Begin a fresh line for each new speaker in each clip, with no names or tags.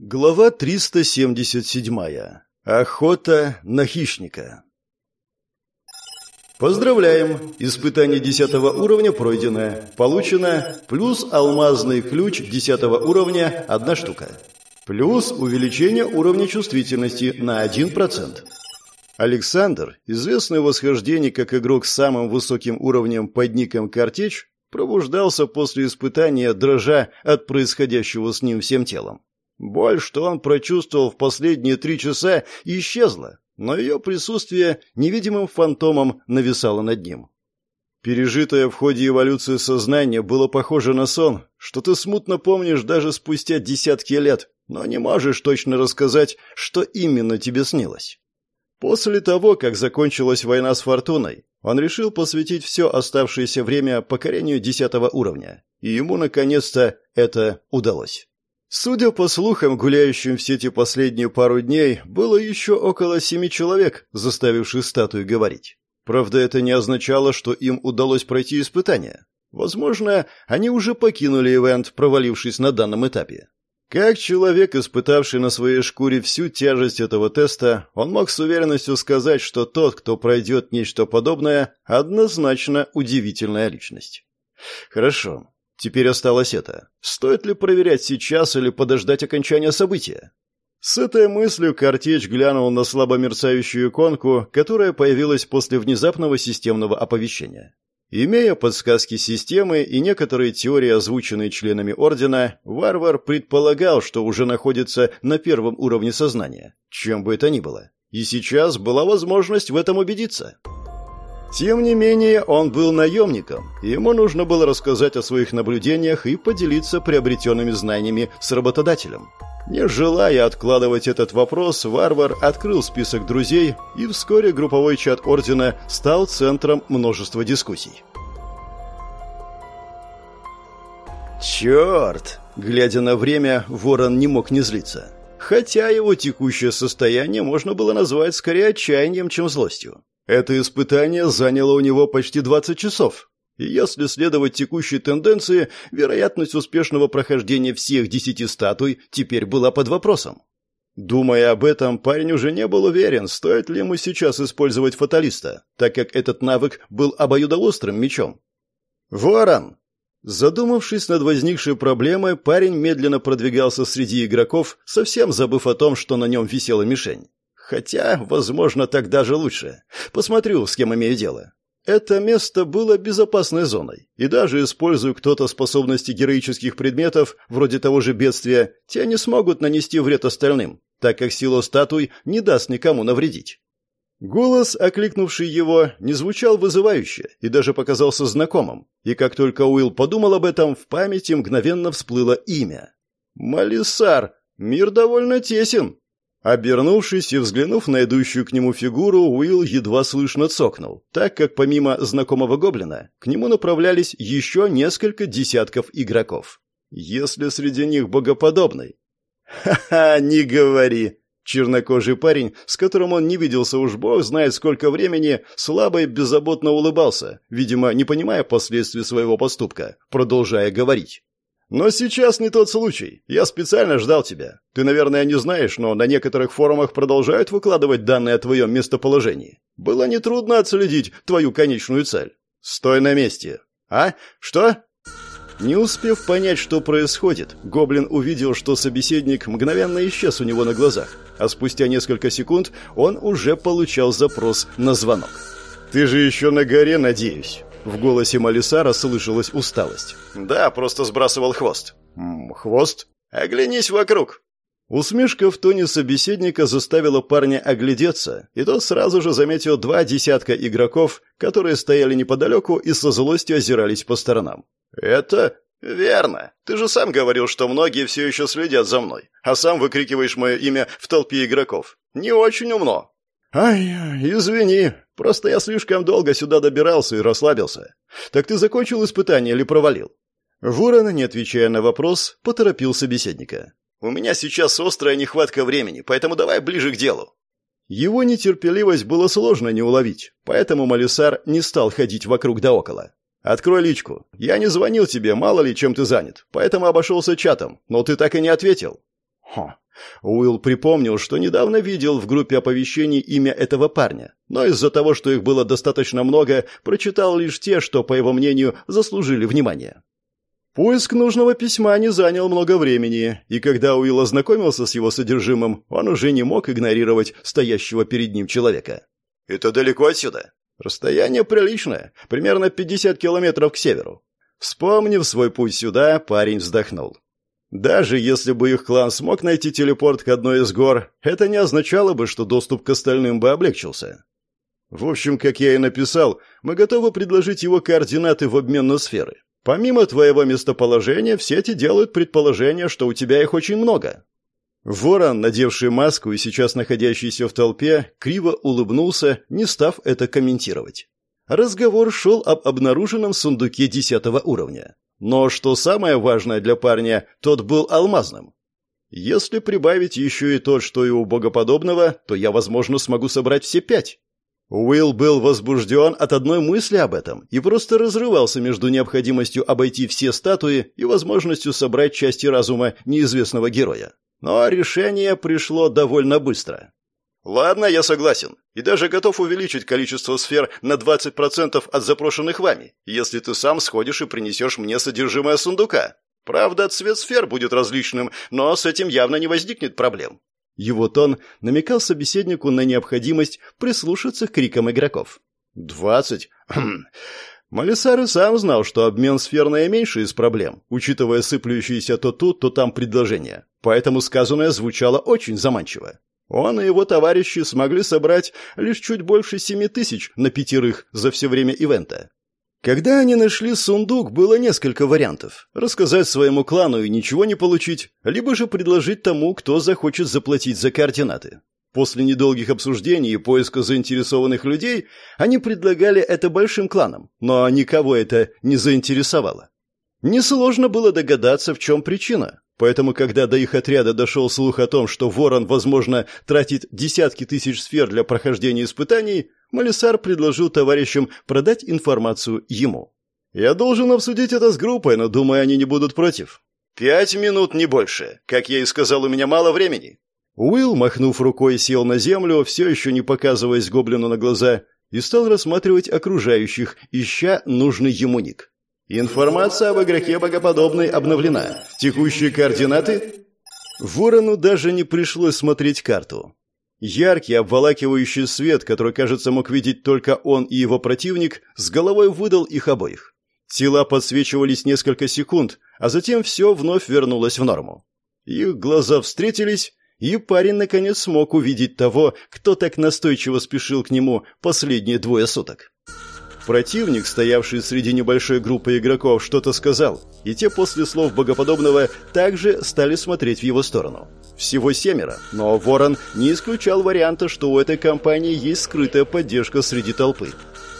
Глава 377. Охота на хищника. Поздравляем! Испытание 10 уровня пройдено. Получено плюс алмазный ключ 10 уровня – одна штука. Плюс увеличение уровня чувствительности на 1%. Александр, известный в восхождении как игрок с самым высоким уровнем под ником Картеч, пробуждался после испытания, дрожа от происходящего с ним всем телом. Боль, что он прочувствовал в последние три часа, исчезла, но ее присутствие невидимым фантомом нависало над ним. Пережитое в ходе эволюции сознание было похоже на сон, что ты смутно помнишь даже спустя десятки лет, но не можешь точно рассказать, что именно тебе снилось. После того, как закончилась война с Фортуной, он решил посвятить все оставшееся время покорению десятого уровня, и ему наконец-то это удалось. Судя по слухам, гуляющим в сети последние пару дней, было еще около семи человек, заставивших статую говорить. Правда, это не означало, что им удалось пройти испытание. Возможно, они уже покинули ивент, провалившись на данном этапе. Как человек, испытавший на своей шкуре всю тяжесть этого теста, он мог с уверенностью сказать, что тот, кто пройдет нечто подобное, однозначно удивительная личность. Хорошо. Теперь осталось это. Стоит ли проверять сейчас или подождать окончания события? С этой мыслью Картеч глянул на слабо мерцающую иконку, которая появилась после внезапного системного оповещения. Имея подсказки системы и некоторые теории, озвученные членами Ордена, варвар предполагал, что уже находится на первом уровне сознания, чем бы это ни было. И сейчас была возможность в этом убедиться. Тем не менее, он был наемником, и ему нужно было рассказать о своих наблюдениях и поделиться приобретенными знаниями с работодателем. Не желая откладывать этот вопрос, варвар открыл список друзей, и вскоре групповой чат Ордена стал центром множества дискуссий. «Черт!» Глядя на время, ворон не мог не злиться. Хотя его текущее состояние можно было назвать скорее отчаянием, чем злостью. Это испытание заняло у него почти 20 часов. И если следовать текущей тенденции, вероятность успешного прохождения всех десяти статуй теперь была под вопросом. Думая об этом, парень уже не был уверен, стоит ли ему сейчас использовать фаталиста, так как этот навык был обоюдоострым мечом. «Ворон!» Задумавшись над возникшей проблемой, парень медленно продвигался среди игроков, совсем забыв о том, что на нем висела мишень. Хотя, возможно, так даже лучше. Посмотрю, с кем имею дело. Это место было безопасной зоной, и даже используя кто-то способности героических предметов, вроде того же бедствия, те не смогут нанести вред остальным, так как сила статуй не даст никому навредить. Голос, окликнувший его, не звучал вызывающе и даже показался знакомым, и как только Уилл подумал об этом, в памяти мгновенно всплыло имя. «Малисар! Мир довольно тесен!» Обернувшись и взглянув на идущую к нему фигуру, Уилл едва слышно цокнул, так как помимо знакомого гоблина к нему направлялись еще несколько десятков игроков. Если среди них богоподобный. «Ха-ха, не говори!» Чернокожий парень, с которым он не виделся уж бог знает сколько времени, слабо и беззаботно улыбался, видимо, не понимая последствий своего поступка, продолжая говорить. Но сейчас не тот случай. Я специально ждал тебя. Ты, наверное, не знаешь, но на некоторых форумах продолжают выкладывать данные о твоем местоположении. Было нетрудно отследить твою конечную цель. Стой на месте. А? Что? Не успев понять, что происходит, гоблин увидел, что собеседник мгновенно исчез у него на глазах, а спустя несколько секунд он уже получал запрос на звонок. «Ты же еще на горе, надеюсь?» В голосе Малисара слышалась усталость. «Да, просто сбрасывал хвост». М -м, «Хвост? Оглянись вокруг». Усмешка в тоне собеседника заставила парня оглядеться, и тот сразу же заметил два десятка игроков, которые стояли неподалеку и со злостью озирались по сторонам. «Это...» «Верно. Ты же сам говорил, что многие все еще следят за мной, а сам выкрикиваешь мое имя в толпе игроков. Не очень умно». «Ай, извини, просто я слишком долго сюда добирался и расслабился. Так ты закончил испытание или провалил?» Ворон, не отвечая на вопрос, поторопил собеседника. «У меня сейчас острая нехватка времени, поэтому давай ближе к делу». Его нетерпеливость было сложно не уловить, поэтому Малисар не стал ходить вокруг да около. «Открой личку. Я не звонил тебе, мало ли чем ты занят, поэтому обошелся чатом, но ты так и не ответил». Хо. Уилл припомнил, что недавно видел в группе оповещений имя этого парня, но из-за того, что их было достаточно много, прочитал лишь те, что, по его мнению, заслужили внимания. Поиск нужного письма не занял много времени, и когда Уилл ознакомился с его содержимым, он уже не мог игнорировать стоящего перед ним человека. «Это далеко отсюда?» «Расстояние приличное, примерно 50 километров к северу». Вспомнив свой путь сюда, парень вздохнул. Даже если бы их клан смог найти телепорт к одной из гор, это не означало бы, что доступ к остальным бы облегчился. В общем, как я и написал, мы готовы предложить его координаты в обмен на сферы. Помимо твоего местоположения, все эти делают предположение, что у тебя их очень много. Ворон, надевший маску и сейчас находящийся в толпе, криво улыбнулся, не став это комментировать. Разговор шел об обнаруженном сундуке десятого уровня. Но что самое важное для парня, тот был алмазным. Если прибавить еще и то, что и у богоподобного, то я, возможно, смогу собрать все пять. Уилл был возбужден от одной мысли об этом и просто разрывался между необходимостью обойти все статуи и возможностью собрать части разума неизвестного героя. Но решение пришло довольно быстро. «Ладно, я согласен. И даже готов увеличить количество сфер на 20% от запрошенных вами, если ты сам сходишь и принесешь мне содержимое сундука. Правда, цвет сфер будет различным, но с этим явно не возникнет проблем». Его тон намекал собеседнику на необходимость прислушаться к крикам игроков. «Двадцать? Хм. Малисар и сам знал, что обмен сфер наименьший из проблем, учитывая сыплющиеся то тут, то там предложения. Поэтому сказанное звучало очень заманчиво. Он и его товарищи смогли собрать лишь чуть больше семи тысяч на пятерых за все время ивента. Когда они нашли сундук, было несколько вариантов. Рассказать своему клану и ничего не получить, либо же предложить тому, кто захочет заплатить за координаты. После недолгих обсуждений и поиска заинтересованных людей, они предлагали это большим кланам, но никого это не заинтересовало. Несложно было догадаться, в чем причина. Поэтому, когда до их отряда дошел слух о том, что Ворон, возможно, тратит десятки тысяч сфер для прохождения испытаний, Малисар предложил товарищам продать информацию ему. «Я должен обсудить это с группой, но думаю, они не будут против». «Пять минут, не больше. Как я и сказал, у меня мало времени». Уилл, махнув рукой, сел на землю, все еще не показываясь гоблину на глаза, и стал рассматривать окружающих, ища нужный ему ник. Информация об игроке богоподобной обновлена. Текущие координаты? Ворону даже не пришлось смотреть карту. Яркий, обволакивающий свет, который, кажется, мог видеть только он и его противник, с головой выдал их обоих. Тела подсвечивались несколько секунд, а затем все вновь вернулось в норму. Их глаза встретились, и парень наконец смог увидеть того, кто так настойчиво спешил к нему последние двое суток. Противник, стоявший среди небольшой группы игроков, что-то сказал, и те после слов богоподобного также стали смотреть в его сторону. Всего семеро, но Ворон не исключал варианта, что у этой компании есть скрытая поддержка среди толпы.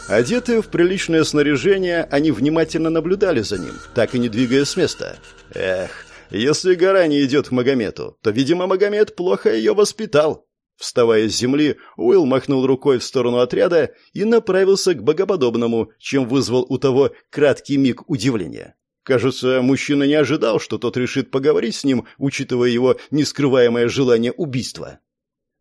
Одетые в приличное снаряжение, они внимательно наблюдали за ним, так и не двигаясь с места. Эх, если гора не идет к Магомету, то, видимо, Магомед плохо ее воспитал. Вставая с земли, Уилл махнул рукой в сторону отряда и направился к богоподобному, чем вызвал у того краткий миг удивления. Кажется, мужчина не ожидал, что тот решит поговорить с ним, учитывая его нескрываемое желание убийства.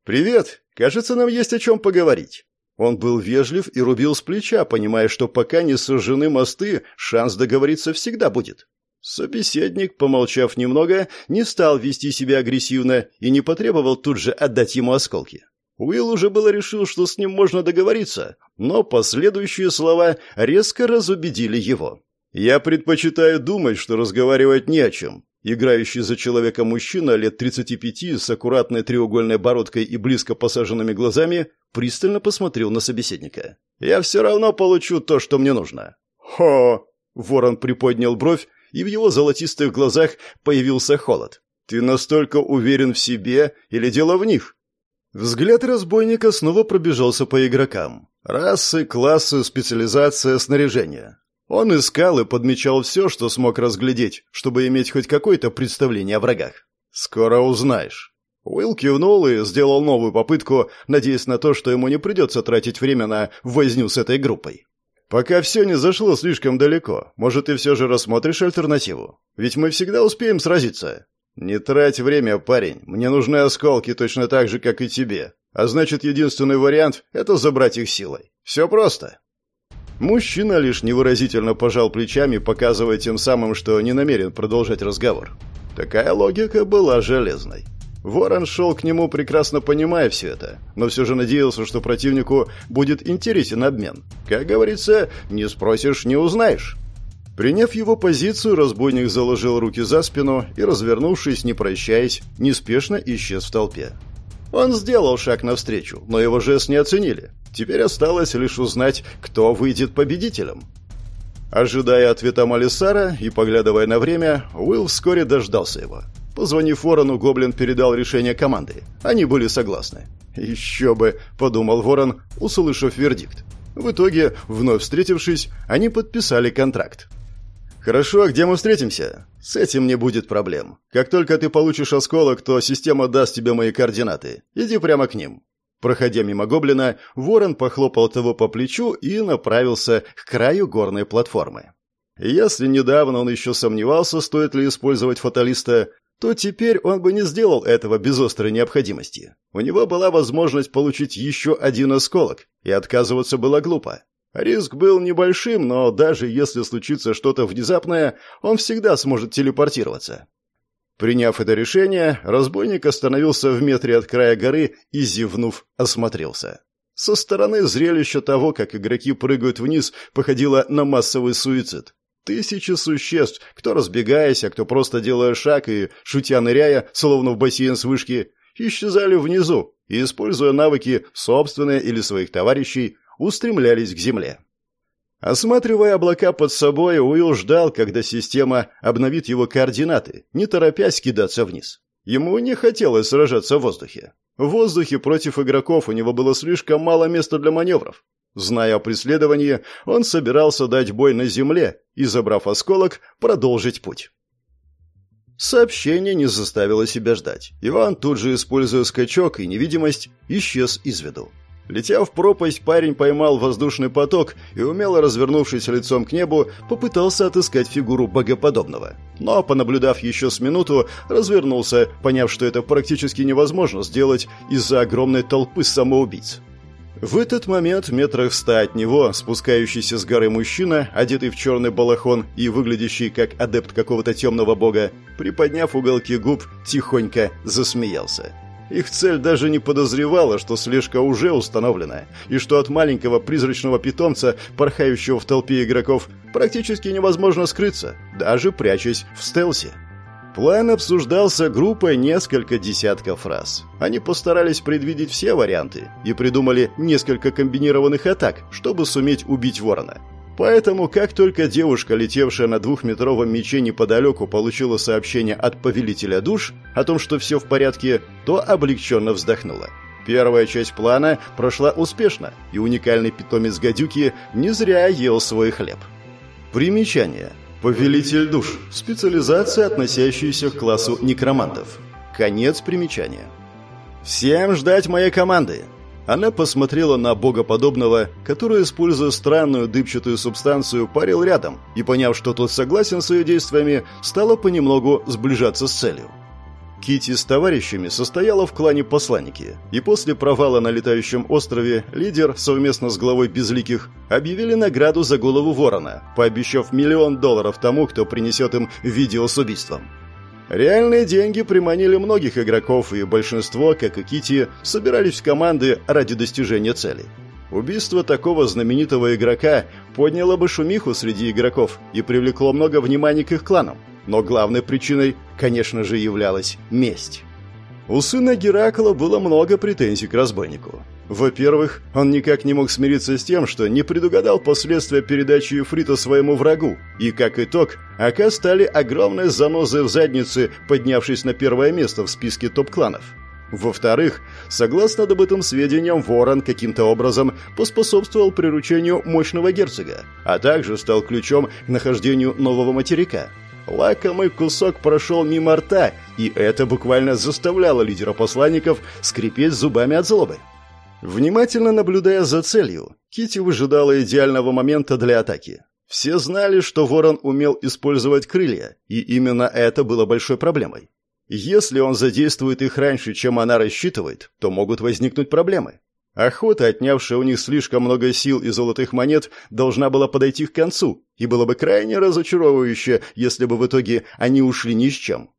«Привет! Кажется, нам есть о чем поговорить». Он был вежлив и рубил с плеча, понимая, что пока не сожжены мосты, шанс договориться всегда будет. Собеседник, помолчав немного, не стал вести себя агрессивно и не потребовал тут же отдать ему осколки. Уилл уже было решил, что с ним можно договориться, но последующие слова резко разубедили его. «Я предпочитаю думать, что разговаривать не о чем». Играющий за человека мужчина лет 35 с аккуратной треугольной бородкой и близко посаженными глазами пристально посмотрел на собеседника. «Я все равно получу то, что мне нужно». «Хо!» Ворон приподнял бровь и в его золотистых глазах появился холод. «Ты настолько уверен в себе или дело в них?» Взгляд разбойника снова пробежался по игрокам. Расы, классы, специализация, снаряжение. Он искал и подмечал все, что смог разглядеть, чтобы иметь хоть какое-то представление о врагах. «Скоро узнаешь». Уилл кивнул и сделал новую попытку, надеясь на то, что ему не придется тратить время на возню с этой группой. Пока все не зашло слишком далеко, может, ты все же рассмотришь альтернативу? Ведь мы всегда успеем сразиться. «Не трать время, парень. Мне нужны осколки точно так же, как и тебе. А значит, единственный вариант — это забрать их силой. Все просто». Мужчина лишь невыразительно пожал плечами, показывая тем самым, что не намерен продолжать разговор. Такая логика была железной. Ворон шел к нему, прекрасно понимая все это, но все же надеялся, что противнику будет интересен обмен. Как говорится, не спросишь, не узнаешь. Приняв его позицию, разбойник заложил руки за спину и, развернувшись, не прощаясь, неспешно исчез в толпе. Он сделал шаг навстречу, но его жест не оценили. Теперь осталось лишь узнать, кто выйдет победителем. Ожидая ответа Малисара и поглядывая на время, Уилл вскоре дождался его. Позвонив Ворону, Гоблин передал решение команды. Они были согласны. «Еще бы», — подумал Ворон, услышав вердикт. В итоге, вновь встретившись, они подписали контракт. «Хорошо, а где мы встретимся?» «С этим не будет проблем. Как только ты получишь осколок, то система даст тебе мои координаты. Иди прямо к ним». Проходя мимо гоблина, ворон похлопал того по плечу и направился к краю горной платформы. Если недавно он еще сомневался, стоит ли использовать фаталиста, то теперь он бы не сделал этого без острой необходимости. У него была возможность получить еще один осколок, и отказываться было глупо. Риск был небольшим, но даже если случится что-то внезапное, он всегда сможет телепортироваться. Приняв это решение, разбойник остановился в метре от края горы и, зевнув, осмотрелся. Со стороны зрелище того, как игроки прыгают вниз, походило на массовый суицид. Тысячи существ, кто разбегаясь, а кто просто делая шаг и, шутя ныряя, словно в бассейн с вышки, исчезали внизу и, используя навыки собственные или своих товарищей, устремлялись к земле. Осматривая облака под собой, Уилл ждал, когда система обновит его координаты, не торопясь кидаться вниз. Ему не хотелось сражаться в воздухе. В воздухе против игроков у него было слишком мало места для маневров. Зная о преследовании, он собирался дать бой на земле и, забрав осколок, продолжить путь. Сообщение не заставило себя ждать. Иван, тут же используя скачок и невидимость, исчез из виду. Летя в пропасть, парень поймал воздушный поток и, умело развернувшись лицом к небу, попытался отыскать фигуру богоподобного. Но, понаблюдав еще с минуту, развернулся, поняв, что это практически невозможно сделать из-за огромной толпы самоубийц. В этот момент метрах ста от него, спускающийся с горы мужчина, одетый в черный балахон и выглядящий как адепт какого-то темного бога, приподняв уголки губ, тихонько засмеялся. Их цель даже не подозревала, что слежка уже установлена, и что от маленького призрачного питомца, порхающего в толпе игроков, практически невозможно скрыться, даже прячась в стелсе. План обсуждался группой несколько десятков раз. Они постарались предвидеть все варианты и придумали несколько комбинированных атак, чтобы суметь убить ворона. Поэтому, как только девушка, летевшая на двухметровом мече неподалеку, получила сообщение от повелителя душ о том, что все в порядке, то облегченно вздохнула. Первая часть плана прошла успешно, и уникальный питомец гадюки не зря ел свой хлеб. Примечание. Повелитель душ. Специализация, относящаяся к классу некромантов. Конец примечания. «Всем ждать моей команды!» Она посмотрела на богоподобного, который, используя странную дыбчатую субстанцию, парил рядом, и, поняв, что тот согласен с ее действиями, стала понемногу сближаться с целью. Кити с товарищами состояла в клане посланники, и после провала на летающем острове лидер совместно с главой Безликих объявили награду за голову ворона, пообещав миллион долларов тому, кто принесет им видео с убийством. Реальные деньги приманили многих игроков, и большинство, как и Кити, собирались в команды ради достижения цели. Убийство такого знаменитого игрока подняло бы шумиху среди игроков и привлекло много внимания к их кланам. Но главной причиной, конечно же, являлась месть. У сына Геракла было много претензий к разбойнику. Во-первых, он никак не мог смириться с тем, что не предугадал последствия передачи Ефрита своему врагу, и, как итог, Ака стали огромной занозой в заднице, поднявшись на первое место в списке топ-кланов. Во-вторых, согласно добытым сведениям, Ворон каким-то образом поспособствовал приручению мощного герцога, а также стал ключом к нахождению нового материка. Лакомый кусок прошел мимо рта, и это буквально заставляло лидера посланников скрипеть зубами от злобы. Внимательно наблюдая за целью, Кити выжидала идеального момента для атаки. Все знали, что Ворон умел использовать крылья, и именно это было большой проблемой. Если он задействует их раньше, чем она рассчитывает, то могут возникнуть проблемы. Охота, отнявшая у них слишком много сил и золотых монет, должна была подойти к концу, и было бы крайне разочаровывающе, если бы в итоге они ушли ни с чем.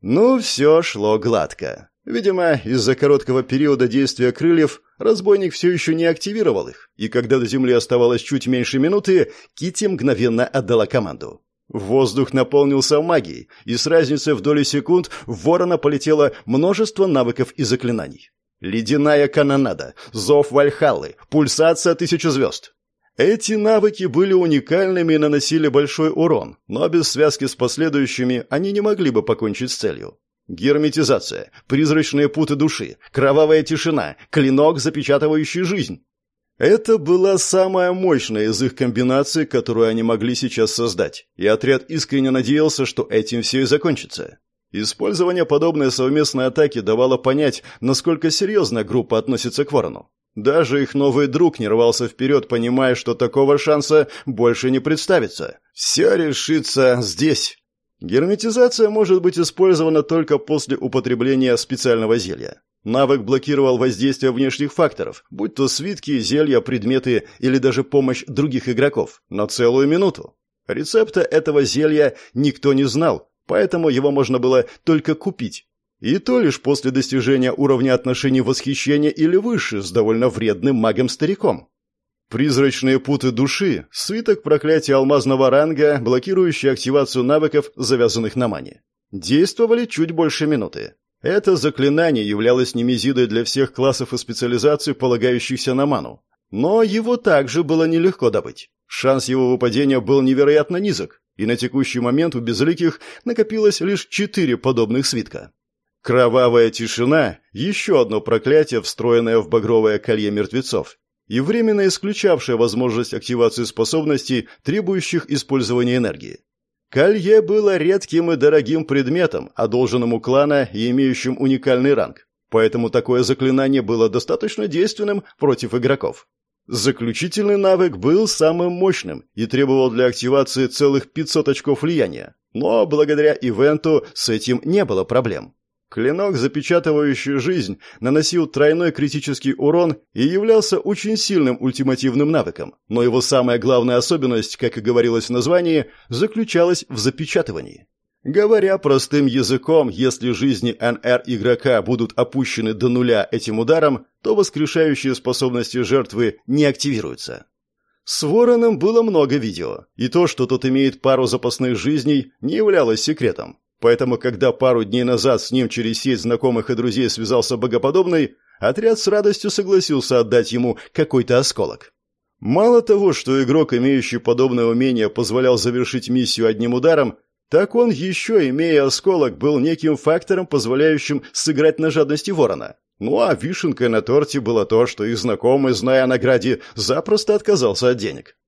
Ну, все шло гладко. Видимо, из-за короткого периода действия крыльев разбойник все еще не активировал их, и когда до земли оставалось чуть меньше минуты, Кити мгновенно отдала команду. Воздух наполнился магией, и с разницей в доли секунд в ворона полетело множество навыков и заклинаний. Ледяная канонада, зов Вальхаллы, пульсация тысячи звезд. Эти навыки были уникальными и наносили большой урон, но без связки с последующими они не могли бы покончить с целью. Герметизация, призрачные путы души, кровавая тишина, клинок, запечатывающий жизнь. Это была самая мощная из их комбинаций, которую они могли сейчас создать, и отряд искренне надеялся, что этим все и закончится. Использование подобной совместной атаки давало понять, насколько серьезно группа относится к Ворону. Даже их новый друг не рвался вперед, понимая, что такого шанса больше не представится. Все решится здесь. Герметизация может быть использована только после употребления специального зелья. Навык блокировал воздействие внешних факторов, будь то свитки, зелья, предметы или даже помощь других игроков, на целую минуту. Рецепта этого зелья никто не знал, поэтому его можно было только купить. И то лишь после достижения уровня отношений восхищения или выше с довольно вредным магом-стариком. Призрачные путы души – свиток проклятия алмазного ранга, блокирующий активацию навыков, завязанных на мане. Действовали чуть больше минуты. Это заклинание являлось немезидой для всех классов и специализаций, полагающихся на ману. Но его также было нелегко добыть. Шанс его выпадения был невероятно низок, и на текущий момент у безликих накопилось лишь четыре подобных свитка. Кровавая тишина – еще одно проклятие, встроенное в багровое колье мертвецов, и временно исключавшее возможность активации способностей, требующих использования энергии. Колье было редким и дорогим предметом, одолженным у клана и имеющим уникальный ранг, поэтому такое заклинание было достаточно действенным против игроков. Заключительный навык был самым мощным и требовал для активации целых 500 очков влияния, но благодаря ивенту с этим не было проблем. Клинок, запечатывающий жизнь, наносил тройной критический урон и являлся очень сильным ультимативным навыком, но его самая главная особенность, как и говорилось в названии, заключалась в запечатывании. Говоря простым языком, если жизни НР игрока будут опущены до нуля этим ударом, то воскрешающие способности жертвы не активируются. С Вороном было много видео, и то, что тот имеет пару запасных жизней, не являлось секретом. Поэтому, когда пару дней назад с ним через сеть знакомых и друзей связался Богоподобный, отряд с радостью согласился отдать ему какой-то осколок. Мало того, что игрок, имеющий подобное умение, позволял завершить миссию одним ударом, так он еще, имея осколок, был неким фактором, позволяющим сыграть на жадности ворона. Ну а вишенкой на торте было то, что их знакомый, зная о награде, запросто отказался от денег.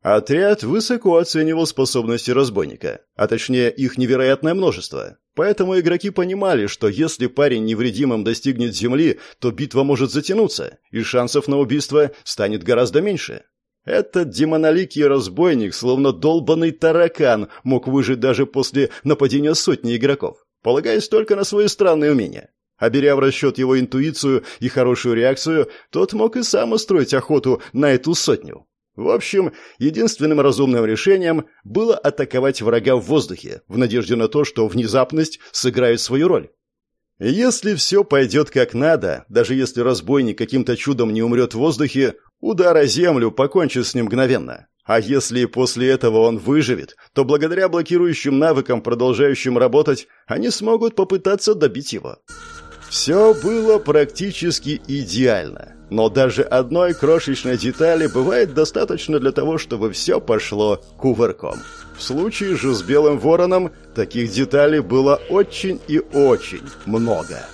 Отряд высоко оценивал способности разбойника, а точнее их невероятное множество. Поэтому игроки понимали, что если парень невредимым достигнет земли, то битва может затянуться, и шансов на убийство станет гораздо меньше. Этот демоноликий разбойник, словно долбанный таракан, мог выжить даже после нападения сотни игроков, полагаясь только на свои странные умения. А беря в расчет его интуицию и хорошую реакцию, тот мог и сам устроить охоту на эту сотню. В общем, единственным разумным решением было атаковать врага в воздухе, в надежде на то, что внезапность сыграет свою роль. Если все пойдет как надо, даже если разбойник каким-то чудом не умрет в воздухе, удар о землю покончит с ним мгновенно. А если после этого он выживет, то благодаря блокирующим навыкам, продолжающим работать, они смогут попытаться добить его. Все было практически идеально. Но даже одной крошечной детали бывает достаточно для того, чтобы все пошло кувырком. В случае же с Белым Вороном таких деталей было очень и очень много.